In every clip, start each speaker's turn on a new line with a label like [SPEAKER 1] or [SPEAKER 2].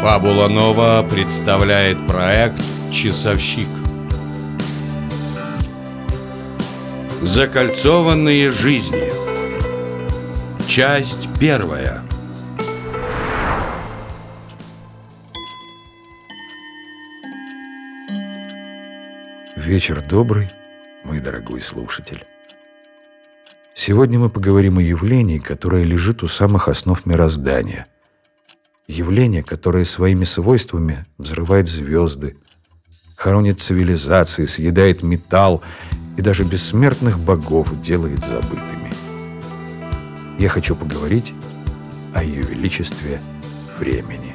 [SPEAKER 1] Фабула Нова представляет проект «Часовщик». Закольцованные жизни. Часть первая.
[SPEAKER 2] Вечер добрый, мой дорогой слушатель. Сегодня мы поговорим о явлении, которое лежит у самых основ мироздания. Явление, которое своими свойствами взрывает звезды, хоронит цивилизации, съедает металл и даже бессмертных богов делает забытыми. Я хочу поговорить о Ее Величестве времени.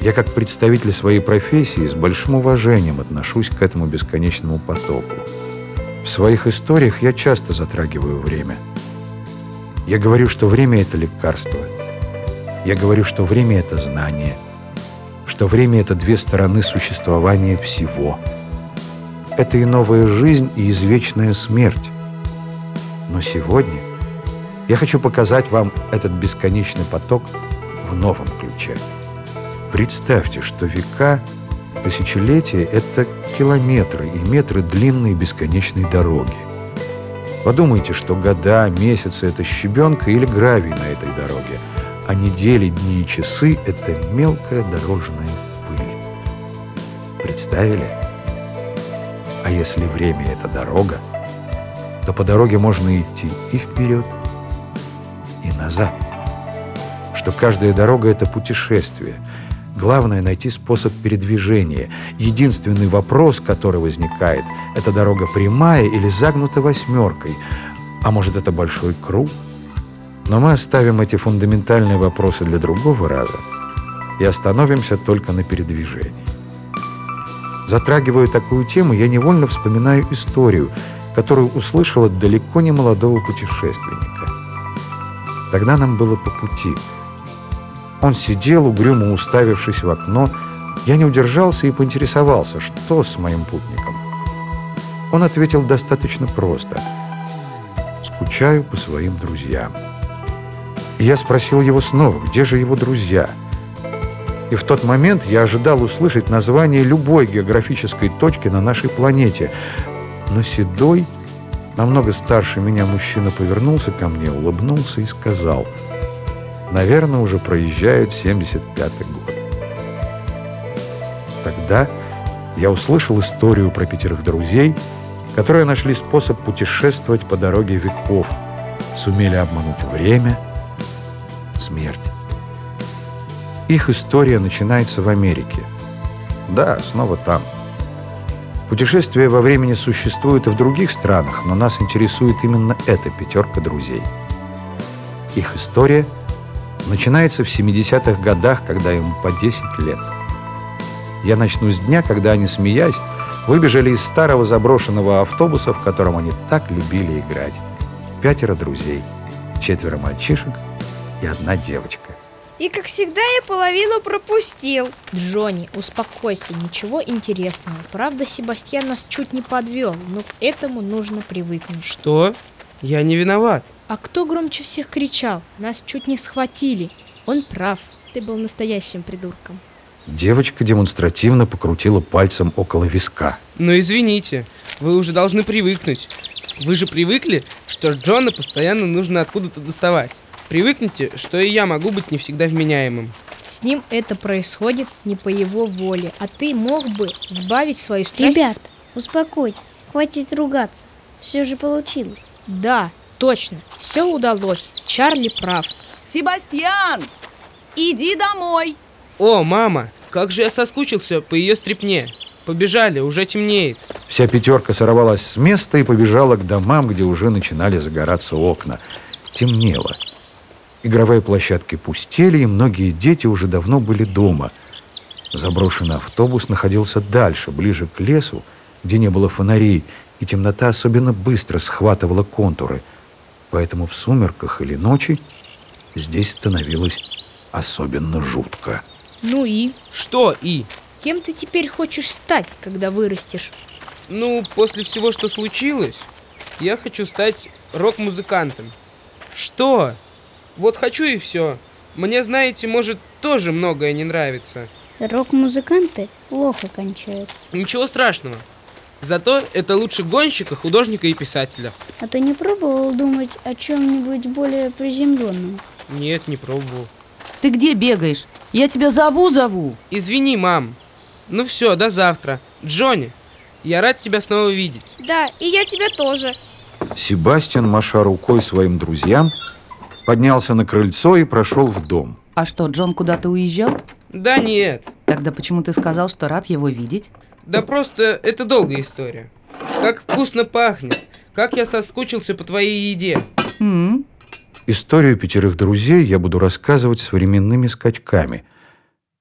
[SPEAKER 2] Я как представитель своей профессии с большим уважением отношусь к этому бесконечному потоку. В своих историях я часто затрагиваю время. Я говорю, что время — это лекарство. Я говорю, что время — это знание. Что время — это две стороны существования всего. Это и новая жизнь, и извечная смерть. Но сегодня я хочу показать вам этот бесконечный поток в новом ключе. Представьте, что века, тысячелетия — это километры и метры длинной бесконечной дороги. Подумайте, что года, месяцы — это щебенка или гравий на этой дороге, а недели, дни и часы — это мелкая дорожная пыль. Представили? А если время — это дорога, то по дороге можно идти и вперед, и назад. Что каждая дорога — это путешествие — Главное — найти способ передвижения. Единственный вопрос, который возникает, это дорога прямая или загнута восьмеркой. А может, это большой круг? Но мы оставим эти фундаментальные вопросы для другого раза и остановимся только на передвижении. Затрагивая такую тему, я невольно вспоминаю историю, которую услышал от далеко не молодого путешественника. Тогда нам было по пути — он сидел, угрюмо уставившись в окно. Я не удержался и поинтересовался, что с моим путником. Он ответил достаточно просто. «Скучаю по своим друзьям». Я спросил его снова, где же его друзья? И в тот момент я ожидал услышать название любой географической точки на нашей планете. Но седой, намного старше меня мужчина повернулся ко мне, улыбнулся и сказал – наверное, уже проезжают 75-й год. Тогда я услышал историю про пятерых друзей, которые нашли способ путешествовать по дороге веков, сумели обмануть время, смерть. Их история начинается в Америке. Да, снова там. Путешествия во времени существуют и в других странах, но нас интересует именно эта пятерка друзей. Их история — начинается в 70-х годах, когда ему по 10 лет. Я начну с дня, когда они, смеясь, выбежали из старого заброшенного автобуса, в котором они так любили играть. Пятеро друзей, четверо мальчишек и одна девочка.
[SPEAKER 3] И, как всегда, я половину пропустил.
[SPEAKER 4] Джонни, успокойся, ничего интересного. Правда, Себастьян нас чуть не подвел, но к этому нужно привыкнуть.
[SPEAKER 5] Что? Я не виноват.
[SPEAKER 4] А кто громче всех кричал? Нас чуть не схватили. Он прав. Ты был настоящим придурком.
[SPEAKER 2] Девочка демонстративно покрутила пальцем около виска.
[SPEAKER 5] Ну извините, вы уже должны привыкнуть. Вы же привыкли, что Джона постоянно нужно откуда-то доставать. Привыкните, что и я могу быть не всегда вменяемым.
[SPEAKER 4] С ним это происходит не по его воле, а ты мог бы сбавить свою страсть.
[SPEAKER 3] Ребят, успокойтесь, хватит ругаться. Все же получилось.
[SPEAKER 4] Да, Точно, все удалось. Чарли прав.
[SPEAKER 6] Себастьян, иди домой.
[SPEAKER 5] О, мама, как же я соскучился по ее стрипне. Побежали, уже темнеет.
[SPEAKER 2] Вся пятерка сорвалась с места и побежала к домам, где уже начинали загораться окна. Темнело. Игровые площадки пустели, и многие дети уже давно были дома. Заброшенный автобус находился дальше, ближе к лесу, где не было фонарей, и темнота особенно быстро схватывала контуры – поэтому в сумерках или ночи здесь становилось особенно жутко.
[SPEAKER 4] Ну и?
[SPEAKER 5] Что и?
[SPEAKER 4] Кем ты теперь хочешь стать, когда вырастешь?
[SPEAKER 5] Ну, после всего, что случилось, я хочу стать рок-музыкантом. Что? Вот хочу и все. Мне, знаете, может, тоже многое не нравится.
[SPEAKER 3] Рок-музыканты плохо кончают.
[SPEAKER 5] Ничего страшного. Зато это лучше гонщика, художника и писателя.
[SPEAKER 3] А ты не пробовал думать о чем-нибудь более приземленном?
[SPEAKER 5] Нет, не пробовал.
[SPEAKER 6] Ты где бегаешь? Я тебя зову-зову.
[SPEAKER 5] Извини, мам. Ну все, до завтра. Джонни, я рад тебя снова видеть.
[SPEAKER 4] Да, и я тебя тоже.
[SPEAKER 2] Себастьян, маша рукой своим друзьям, поднялся на крыльцо и прошел в дом.
[SPEAKER 6] А что, Джон куда-то уезжал?
[SPEAKER 5] Да нет.
[SPEAKER 6] Тогда почему ты сказал, что рад его видеть?
[SPEAKER 5] Да просто это долгая история. Как вкусно пахнет. Как я соскучился по твоей еде.
[SPEAKER 6] М,
[SPEAKER 2] Историю пятерых друзей я буду рассказывать с временными скачками.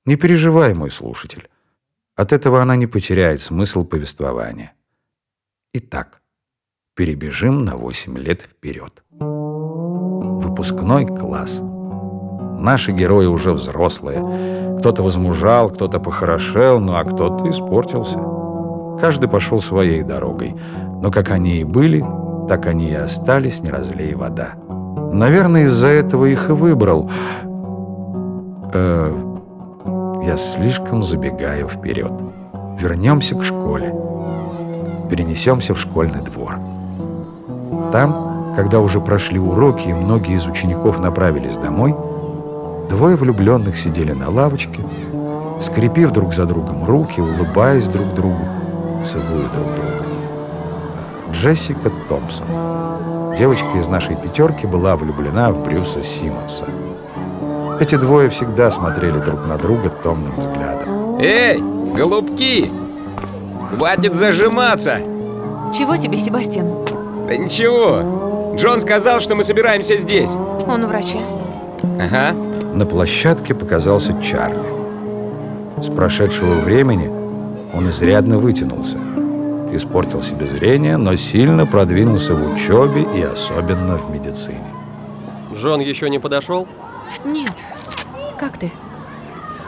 [SPEAKER 2] Не переживай, мой слушатель. От этого она не потеряет смысл повествования. Итак, перебежим на 8 лет вперед. Выпускной класс. Наши герои уже взрослые. Кто-то возмужал, кто-то похорошел, ну а кто-то испортился. Каждый пошел своей дорогой. Но как они и были, так они и остались, не разлей вода. Наверное, из-за этого их и выбрал. Э, я слишком забегаю вперед. Вернемся к школе. Перенесемся в школьный двор. Там, когда уже прошли уроки и многие из учеников направились домой, двое влюбленных сидели на лавочке, скрепив друг за другом руки, улыбаясь друг другу, целуя друг друга. Джессика Томпсон. Девочка из нашей пятерки была влюблена в Брюса Симмонса. Эти двое всегда смотрели друг на друга томным взглядом.
[SPEAKER 7] Эй, голубки! Хватит зажиматься!
[SPEAKER 8] Чего тебе, Себастьян?
[SPEAKER 7] Да ничего. Джон сказал, что мы собираемся здесь.
[SPEAKER 8] Он у врача.
[SPEAKER 7] Ага.
[SPEAKER 2] На площадке показался Чарли. С прошедшего времени он изрядно вытянулся. Испортил себе зрение, но сильно продвинулся в учебе и особенно в медицине.
[SPEAKER 9] Джон еще не подошел?
[SPEAKER 8] Нет. Как ты?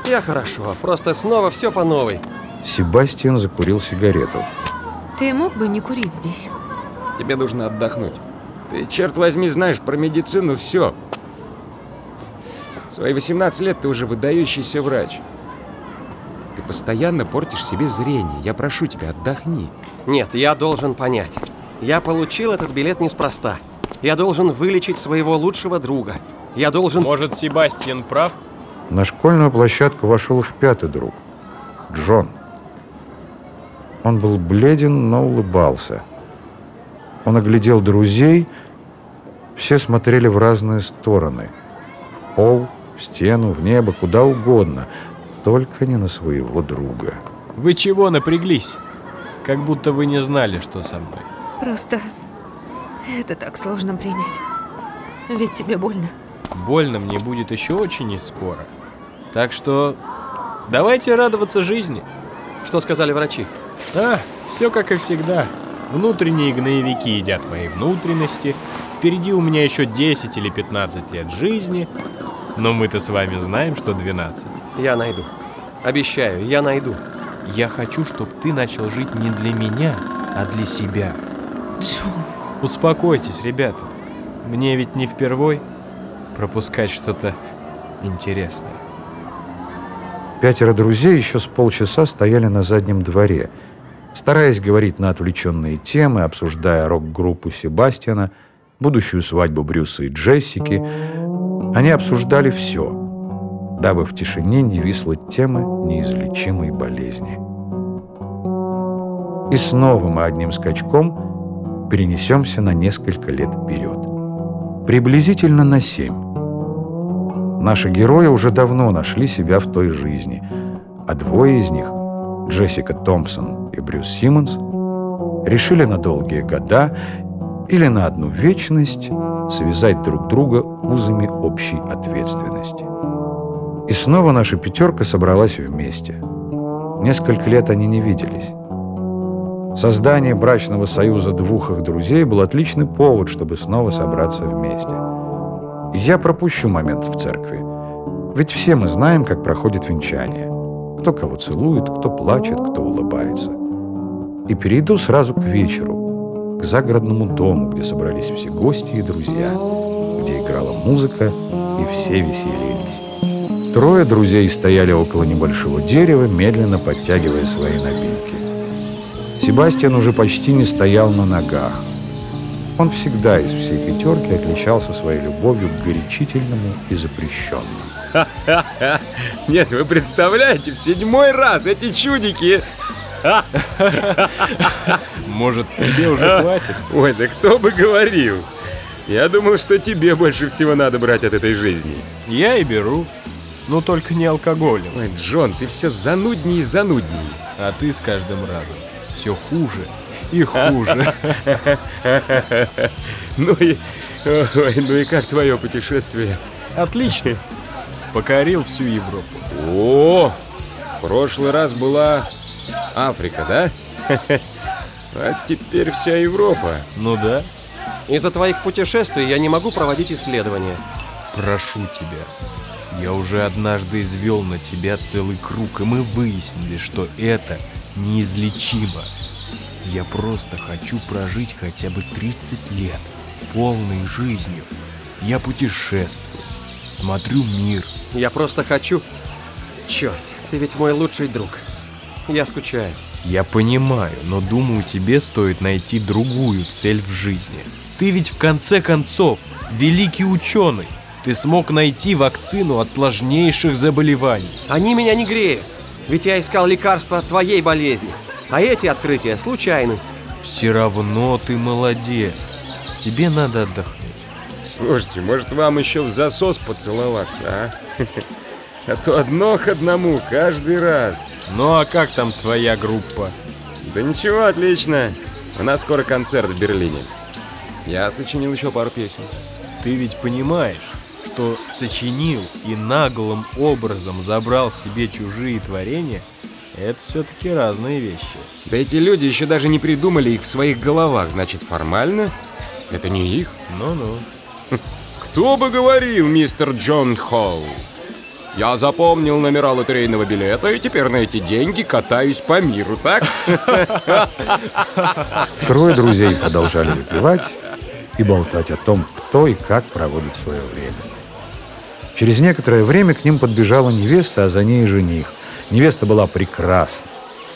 [SPEAKER 9] Я хорошо, просто снова все по новой.
[SPEAKER 2] Себастьян закурил сигарету.
[SPEAKER 8] Ты мог бы не курить здесь?
[SPEAKER 7] Тебе нужно отдохнуть. Ты, черт возьми, знаешь про медицину все. В свои 18 лет ты уже выдающийся врач. Ты постоянно портишь себе зрение. Я прошу тебя, отдохни.
[SPEAKER 9] Нет, я должен понять. Я получил этот билет неспроста. Я должен вылечить своего лучшего друга. Я должен...
[SPEAKER 10] Может, Себастьян прав?
[SPEAKER 2] На школьную площадку вошел их пятый друг – Джон. Он был бледен, но улыбался. Он оглядел друзей. Все смотрели в разные стороны. В пол, в стену, в небо, куда угодно. Только не на своего друга.
[SPEAKER 10] Вы чего напряглись? Как будто вы не знали, что со мной.
[SPEAKER 8] Просто это так сложно принять. Ведь тебе больно.
[SPEAKER 10] Больно мне будет еще очень не скоро. Так что давайте радоваться жизни.
[SPEAKER 9] Что сказали врачи?
[SPEAKER 10] А, все как и всегда. Внутренние гноевики едят мои внутренности. Впереди у меня еще 10 или 15 лет жизни. Но мы-то с вами знаем, что 12.
[SPEAKER 9] Я найду. Обещаю, я найду.
[SPEAKER 10] Я хочу, чтобы ты начал жить не для меня, а для себя.
[SPEAKER 8] Джон.
[SPEAKER 10] Успокойтесь, ребята. Мне ведь не впервой пропускать что-то интересное.
[SPEAKER 2] Пятеро друзей еще с полчаса стояли на заднем дворе, стараясь говорить на отвлеченные темы, обсуждая рок-группу Себастьяна, будущую свадьбу Брюса и Джессики. Они обсуждали все, дабы в тишине не висла тема неизлечимой болезни. И снова мы одним скачком перенесемся на несколько лет вперед. Приблизительно на семь. Наши герои уже давно нашли себя в той жизни, а двое из них, Джессика Томпсон и Брюс Симмонс, решили на долгие года или на одну вечность связать друг друга узами общей ответственности. И снова наша пятерка собралась вместе. Несколько лет они не виделись. Создание брачного союза двух их друзей был отличный повод, чтобы снова собраться вместе. Я пропущу момент в церкви. Ведь все мы знаем, как проходит венчание. Кто кого целует, кто плачет, кто улыбается. И перейду сразу к вечеру, к загородному дому, где собрались все гости и друзья, где играла музыка, и все веселились. Трое друзей стояли около небольшого дерева, медленно подтягивая свои напитки. Себастьян уже почти не стоял на ногах. Он всегда из всей пятерки отличался своей любовью к горячительному и запрещенному.
[SPEAKER 7] Нет, вы представляете, в седьмой раз эти чудики...
[SPEAKER 10] Может, тебе уже хватит?
[SPEAKER 7] Ой, да кто бы говорил. Я думал, что тебе больше всего надо брать от этой жизни.
[SPEAKER 10] Я и беру. Но только не алкоголем.
[SPEAKER 7] Ой, Джон, ты все зануднее и зануднее.
[SPEAKER 10] А ты с каждым разом все хуже и хуже.
[SPEAKER 7] Ну и... Ой, ну и как твое путешествие?
[SPEAKER 10] Отлично. Покорил всю Европу.
[SPEAKER 7] О, прошлый раз была Африка, да? А теперь вся Европа.
[SPEAKER 10] Ну да.
[SPEAKER 9] Из-за твоих путешествий я не могу проводить исследования.
[SPEAKER 10] Прошу тебя. Я уже однажды извел на тебя целый круг, и мы выяснили, что это неизлечимо. Я просто хочу прожить хотя бы 30 лет полной жизнью. Я путешествую, смотрю мир.
[SPEAKER 9] Я просто хочу... Черт, ты ведь мой лучший друг. Я скучаю.
[SPEAKER 10] Я понимаю, но думаю, тебе стоит найти другую цель в жизни. Ты ведь в конце концов великий ученый. Ты смог найти вакцину от сложнейших заболеваний.
[SPEAKER 9] Они меня не греют. Ведь я искал лекарства от твоей болезни. А эти открытия случайны.
[SPEAKER 10] Все равно ты молодец. Тебе надо отдохнуть.
[SPEAKER 7] Слушайте, может вам еще в засос поцеловаться, а? А то одно к одному каждый раз.
[SPEAKER 10] Ну а как там твоя группа?
[SPEAKER 7] Да ничего, отлично. У нас скоро концерт в Берлине. Я сочинил еще пару песен.
[SPEAKER 10] Ты ведь понимаешь, что сочинил и наглым образом забрал себе чужие творения, это все-таки разные вещи.
[SPEAKER 7] Да эти люди еще даже не придумали их в своих головах, значит формально это не их.
[SPEAKER 10] Ну-ну.
[SPEAKER 7] Кто бы говорил, мистер Джон Холл? Я запомнил номера лотерейного билета и теперь на эти деньги катаюсь по миру, так?
[SPEAKER 2] Трое друзей продолжали выпивать и болтать о том, кто и как проводит свое время. Через некоторое время к ним подбежала невеста, а за ней жених. Невеста была прекрасна.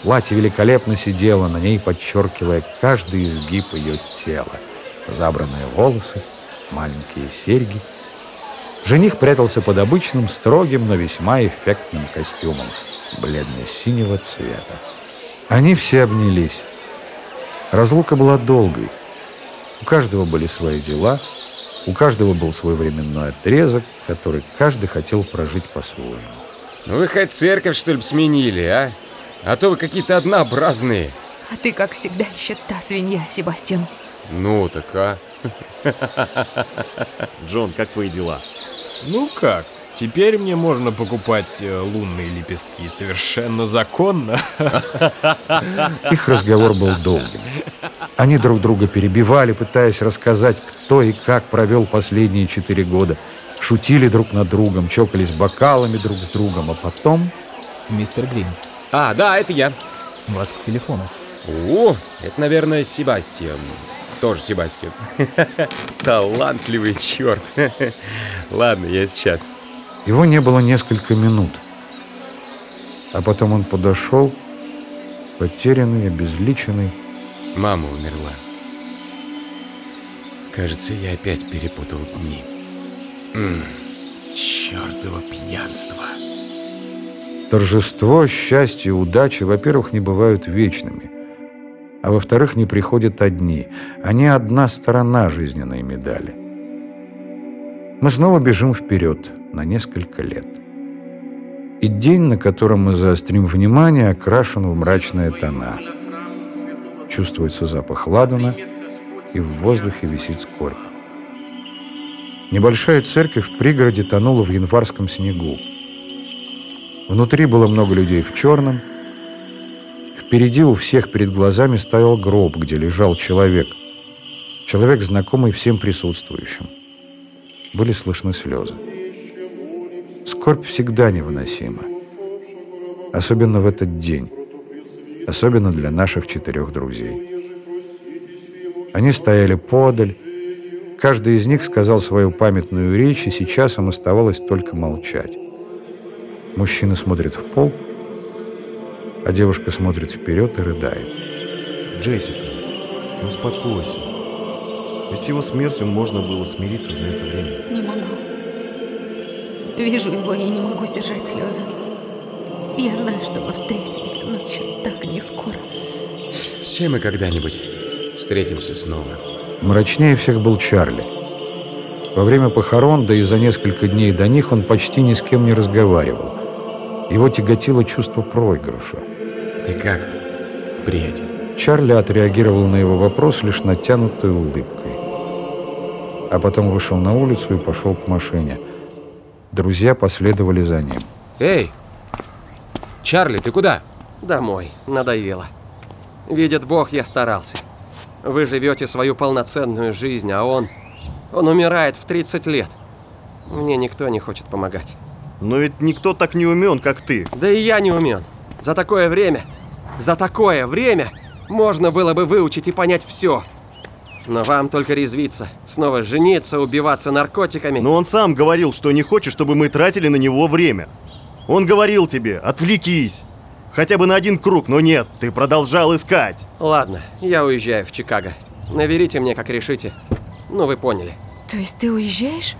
[SPEAKER 2] Платье великолепно сидело, на ней подчеркивая каждый изгиб ее тела. Забранные волосы, маленькие серьги. Жених прятался под обычным, строгим, но весьма эффектным костюмом бледно-синего цвета. Они все обнялись. Разлука была долгой. У каждого были свои дела, у каждого был свой временной отрезок, который каждый хотел прожить по-своему.
[SPEAKER 7] Ну вы хоть церковь, что ли, сменили, а? А то вы какие-то однообразные.
[SPEAKER 8] А ты, как всегда, еще та свинья, Себастьян.
[SPEAKER 7] Ну, так а?
[SPEAKER 11] Джон, как твои дела?
[SPEAKER 10] Ну как? Теперь мне можно покупать э, лунные лепестки совершенно законно.
[SPEAKER 2] Их разговор был долгим. Они друг друга перебивали, пытаясь рассказать, кто и как провел последние четыре года. Шутили друг над другом, чокались бокалами друг с другом, а потом...
[SPEAKER 12] Мистер Грин,
[SPEAKER 7] А, да, это я.
[SPEAKER 12] вас к телефону.
[SPEAKER 7] О, это, наверное, Себастьян. Тоже Себастьян. Талантливый черт. Ладно, я сейчас.
[SPEAKER 2] Его не было несколько минут. А потом он подошел, потерянный, обезличенный.
[SPEAKER 7] Мама умерла. Кажется, я опять перепутал дни. М, пьянство.
[SPEAKER 2] Торжество, счастье, удача, во-первых, не бывают вечными. А во-вторых, не приходят одни. Они одна сторона жизненной медали. Мы снова бежим вперед на несколько лет. И день, на котором мы заострим внимание, окрашен в мрачные тона. Чувствуется запах ладана, и в воздухе висит скорбь. Небольшая церковь в пригороде тонула в январском снегу. Внутри было много людей в черном. Впереди у всех перед глазами стоял гроб, где лежал человек. Человек, знакомый всем присутствующим. Были слышны слезы. Скорбь всегда невыносима. Особенно в этот день. Особенно для наших четырех друзей. Они стояли подаль. Каждый из них сказал свою памятную речь, и сейчас им оставалось только молчать. Мужчина смотрит в пол, а девушка смотрит вперед и рыдает.
[SPEAKER 11] Джессика, ну успокойся. Ведь с его смертью можно было смириться за это время.
[SPEAKER 8] Не могу. Вижу его и не могу сдержать слезы. Я знаю, что мы встретимся, но еще так не скоро.
[SPEAKER 7] Все мы когда-нибудь встретимся снова.
[SPEAKER 2] Мрачнее всех был Чарли. Во время похорон, да и за несколько дней до них он почти ни с кем не разговаривал. Его тяготило чувство проигрыша.
[SPEAKER 7] Ты как, приятель?
[SPEAKER 2] Чарли отреагировал на его вопрос лишь натянутой улыбкой. А потом вышел на улицу и пошел к машине. Друзья последовали за ним.
[SPEAKER 7] Эй! Чарли, ты куда?
[SPEAKER 9] Домой. Надоело. Видит Бог, я старался. Вы живете свою полноценную жизнь, а он... Он умирает в 30 лет. Мне никто не хочет помогать.
[SPEAKER 11] Но ведь никто так не умен, как ты.
[SPEAKER 9] Да и я не умен. За такое время, за такое время можно было бы выучить и понять все. Но вам только резвиться, снова жениться, убиваться наркотиками.
[SPEAKER 11] Но он сам говорил, что не хочет, чтобы мы тратили на него время. Он говорил тебе, отвлекись. Хотя бы на один круг, но нет, ты продолжал искать.
[SPEAKER 9] Ладно, я уезжаю в Чикаго. Наберите мне, как решите. Ну, вы поняли.
[SPEAKER 8] То есть ты уезжаешь?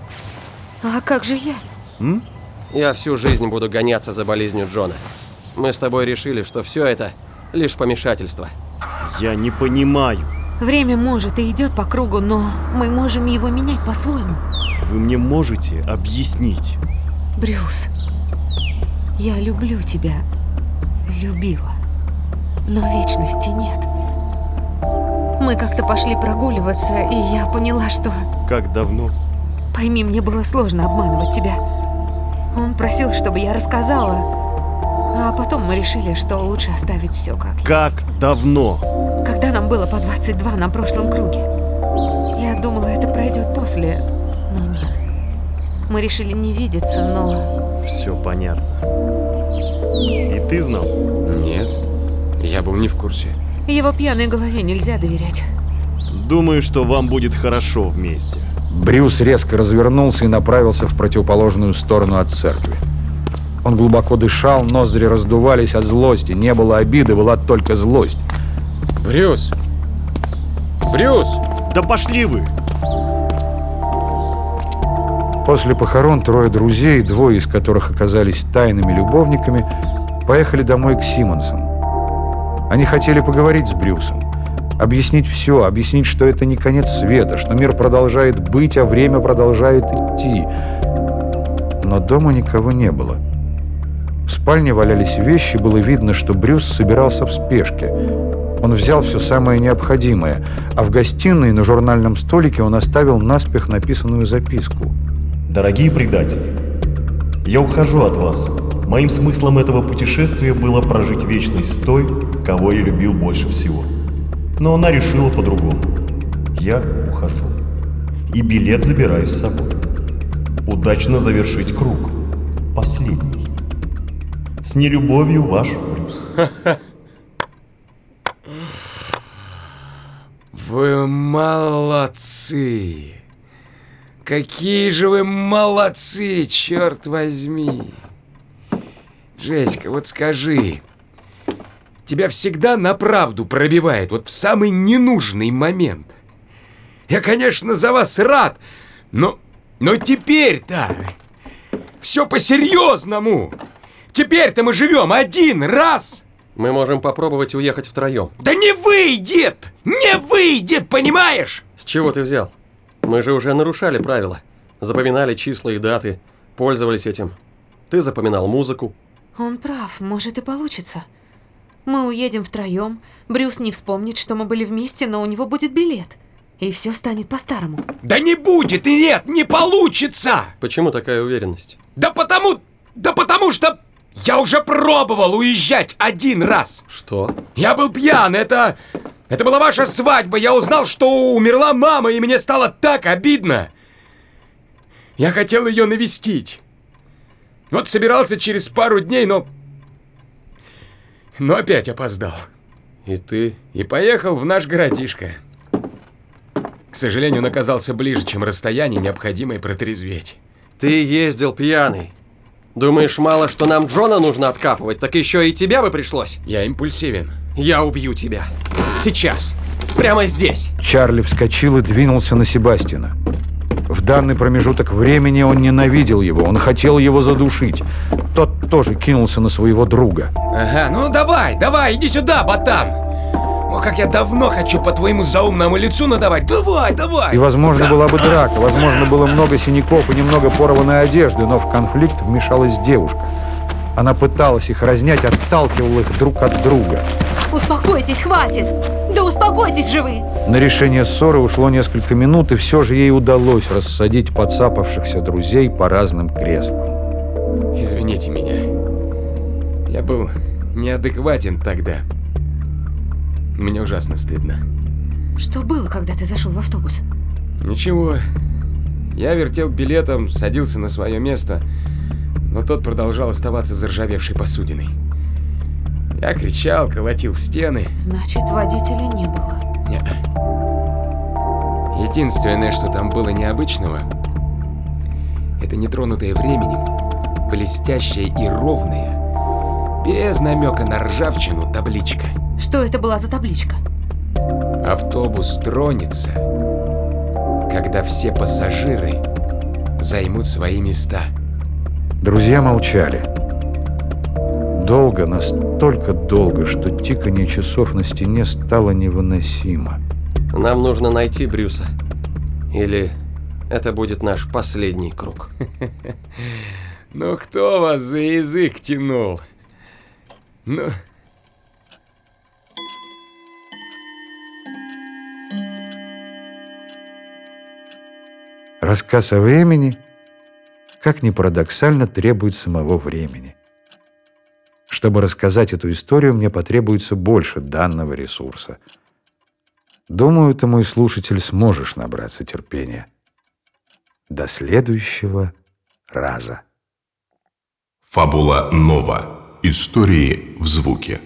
[SPEAKER 8] А как же я?
[SPEAKER 11] М?
[SPEAKER 9] Я всю жизнь буду гоняться за болезнью Джона. Мы с тобой решили, что все это лишь помешательство.
[SPEAKER 11] Я не понимаю.
[SPEAKER 8] Время может и идет по кругу, но мы можем его менять по-своему.
[SPEAKER 11] Вы мне можете объяснить?
[SPEAKER 8] Брюс, я люблю тебя. Любила. Но вечности нет. Мы как-то пошли прогуливаться, и я поняла, что...
[SPEAKER 11] Как давно?
[SPEAKER 8] Пойми, мне было сложно обманывать тебя. Он просил, чтобы я рассказала. А потом мы решили, что лучше оставить все как
[SPEAKER 11] Как давно?
[SPEAKER 8] Когда нам было по 22 на прошлом круге. Я думала, это пройдет после, но нет. Мы решили не видеться, но...
[SPEAKER 11] Все понятно. И ты знал?
[SPEAKER 7] Нет, я был не в курсе.
[SPEAKER 8] Его пьяной голове нельзя доверять.
[SPEAKER 11] Думаю, что вам будет хорошо вместе.
[SPEAKER 2] Брюс резко развернулся и направился в противоположную сторону от церкви. Он глубоко дышал, ноздри раздувались от злости. Не было обиды, была только злость.
[SPEAKER 7] Брюс! Брюс!
[SPEAKER 11] Да пошли вы!
[SPEAKER 2] После похорон трое друзей, двое из которых оказались тайными любовниками, поехали домой к Симмонсам. Они хотели поговорить с Брюсом, объяснить все, объяснить, что это не конец света, что мир продолжает быть, а время продолжает идти. Но дома никого не было. В спальне валялись вещи, было видно, что Брюс собирался в спешке. Он взял все самое необходимое, а в гостиной на журнальном столике он оставил наспех написанную записку.
[SPEAKER 11] Дорогие предатели, я ухожу от вас. Моим смыслом этого путешествия было прожить вечность с той, кого я любил больше всего. Но она решила по-другому. Я ухожу. И билет забираю с собой. Удачно завершить круг. Последний. С нелюбовью ваш Брюс.
[SPEAKER 7] Вы молодцы! Какие же вы молодцы, черт возьми! Джессика, вот скажи, тебя всегда на правду пробивает, вот в самый ненужный момент. Я, конечно, за вас рад, но, но теперь-то все по-серьезному. Теперь-то мы живем один раз.
[SPEAKER 9] Мы можем попробовать уехать втроем.
[SPEAKER 7] Да не выйдет! Не выйдет, понимаешь?
[SPEAKER 9] С чего ты взял? Мы же уже нарушали правила. Запоминали числа и даты, пользовались этим. Ты запоминал музыку.
[SPEAKER 8] Он прав, может и получится. Мы уедем втроем, Брюс не вспомнит, что мы были вместе, но у него будет билет. И все станет по-старому.
[SPEAKER 7] Да не будет, и нет, не получится!
[SPEAKER 9] Почему такая уверенность?
[SPEAKER 7] Да потому... Да потому что... Я уже пробовал уезжать один раз.
[SPEAKER 9] Что?
[SPEAKER 7] Я был пьян, это... Это была ваша свадьба, я узнал, что умерла мама, и мне стало так обидно. Я хотел ее навестить. Вот собирался через пару дней, но... Но опять опоздал.
[SPEAKER 9] И ты?
[SPEAKER 7] И поехал в наш городишко. сожалению, он оказался ближе, чем расстояние, необходимое протрезветь.
[SPEAKER 9] Ты ездил пьяный. Думаешь, мало что нам Джона нужно откапывать, так еще и тебя бы пришлось?
[SPEAKER 7] Я импульсивен.
[SPEAKER 9] Я убью тебя. Сейчас. Прямо здесь.
[SPEAKER 2] Чарли вскочил и двинулся на Себастина. В данный промежуток времени он ненавидел его, он хотел его задушить. Тот тоже кинулся на своего друга.
[SPEAKER 7] Ага, ну давай, давай, иди сюда, ботан. О, как я давно хочу по твоему заумному лицу надавать. Давай, давай.
[SPEAKER 2] И, возможно, была бы драка, возможно, было много синяков и немного порванной одежды, но в конфликт вмешалась девушка. Она пыталась их разнять, отталкивала их друг от друга.
[SPEAKER 8] Успокойтесь, хватит! Да успокойтесь же вы!
[SPEAKER 2] На решение ссоры ушло несколько минут, и все же ей удалось рассадить подцапавшихся друзей по разным креслам.
[SPEAKER 7] Извините меня. Я был неадекватен тогда. Мне ужасно стыдно.
[SPEAKER 8] Что было, когда ты зашел в автобус?
[SPEAKER 7] Ничего. Я вертел билетом, садился на свое место, но тот продолжал оставаться заржавевшей посудиной. Я кричал, колотил в стены.
[SPEAKER 8] Значит, водителя не было.
[SPEAKER 7] Не. Единственное, что там было необычного, это нетронутая временем, блестящая и ровная, без намека на ржавчину табличка.
[SPEAKER 8] Что это была за табличка?
[SPEAKER 7] Автобус тронется, когда все пассажиры займут свои места.
[SPEAKER 2] Друзья молчали. Долго, настолько долго, что тиканье часов на стене стало невыносимо.
[SPEAKER 9] Нам нужно найти Брюса. Или это будет наш последний круг.
[SPEAKER 7] Ну кто вас за язык тянул? Ну...
[SPEAKER 2] Рассказ о времени, как ни парадоксально, требует самого времени. Чтобы рассказать эту историю, мне потребуется больше данного ресурса. Думаю, ты, мой слушатель, сможешь набраться терпения. До следующего раза.
[SPEAKER 13] Фабула Нова. Истории в звуке.